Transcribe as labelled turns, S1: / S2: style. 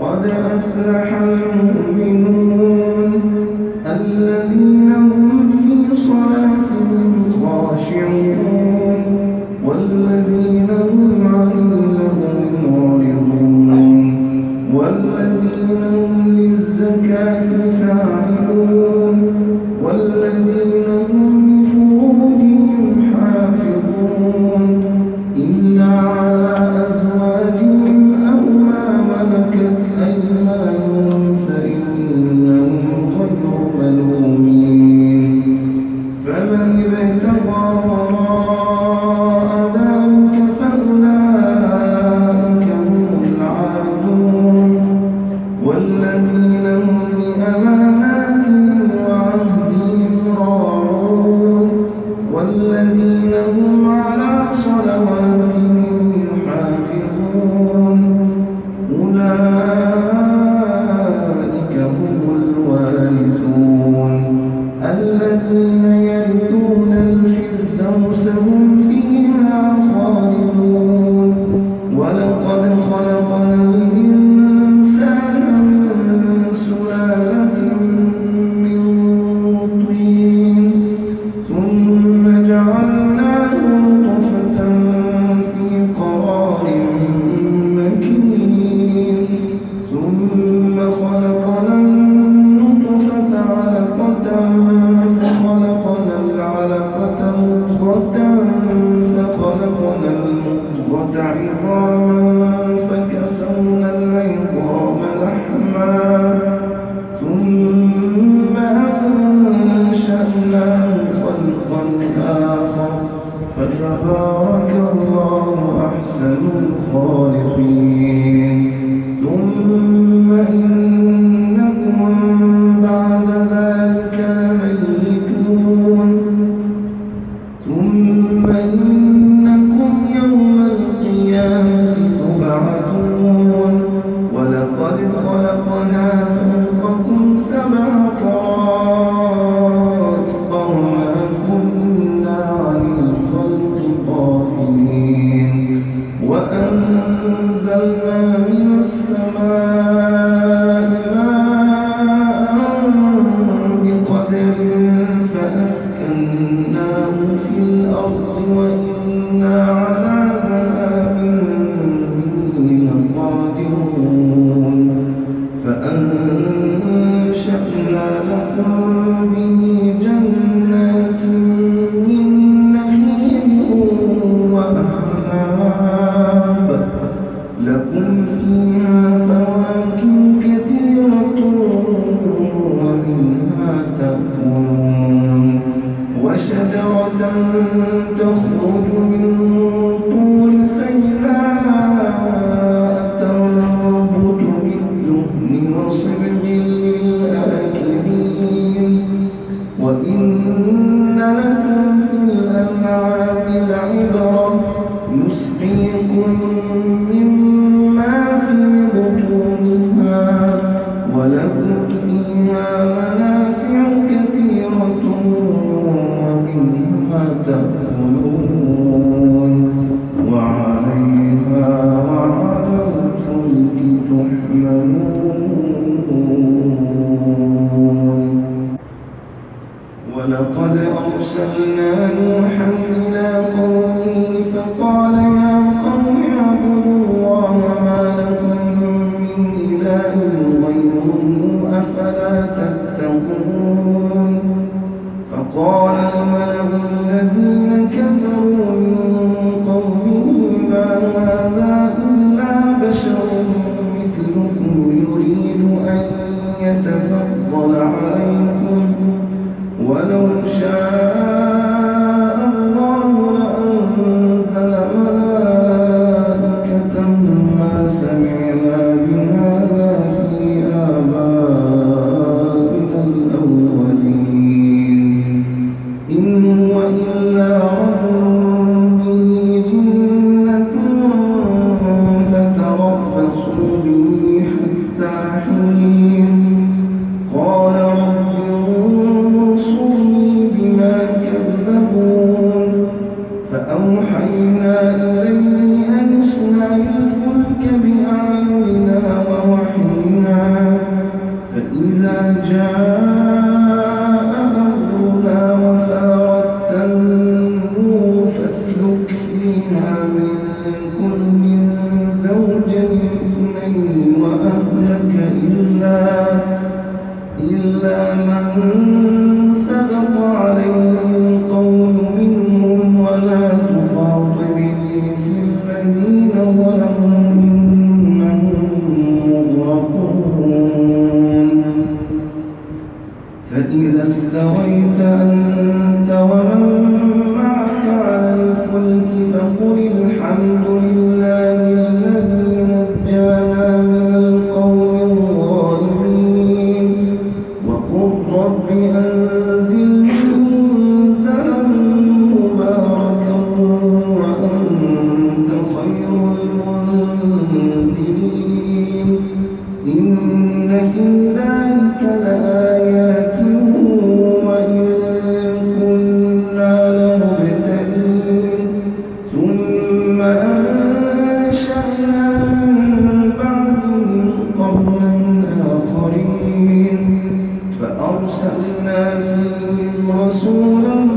S1: قد أفلح المؤمنون الذين هم في صلاتهم خاشعون والذين هم عن اللغو معرضون والذين هم للزكاة Mama. تبارك الله أحسن الخالق. مكناه في الأرض وإنا على ذهاب به لقادرون فأنشأنا لكم caminos en el شرور فأرسلنا فيهم رسولا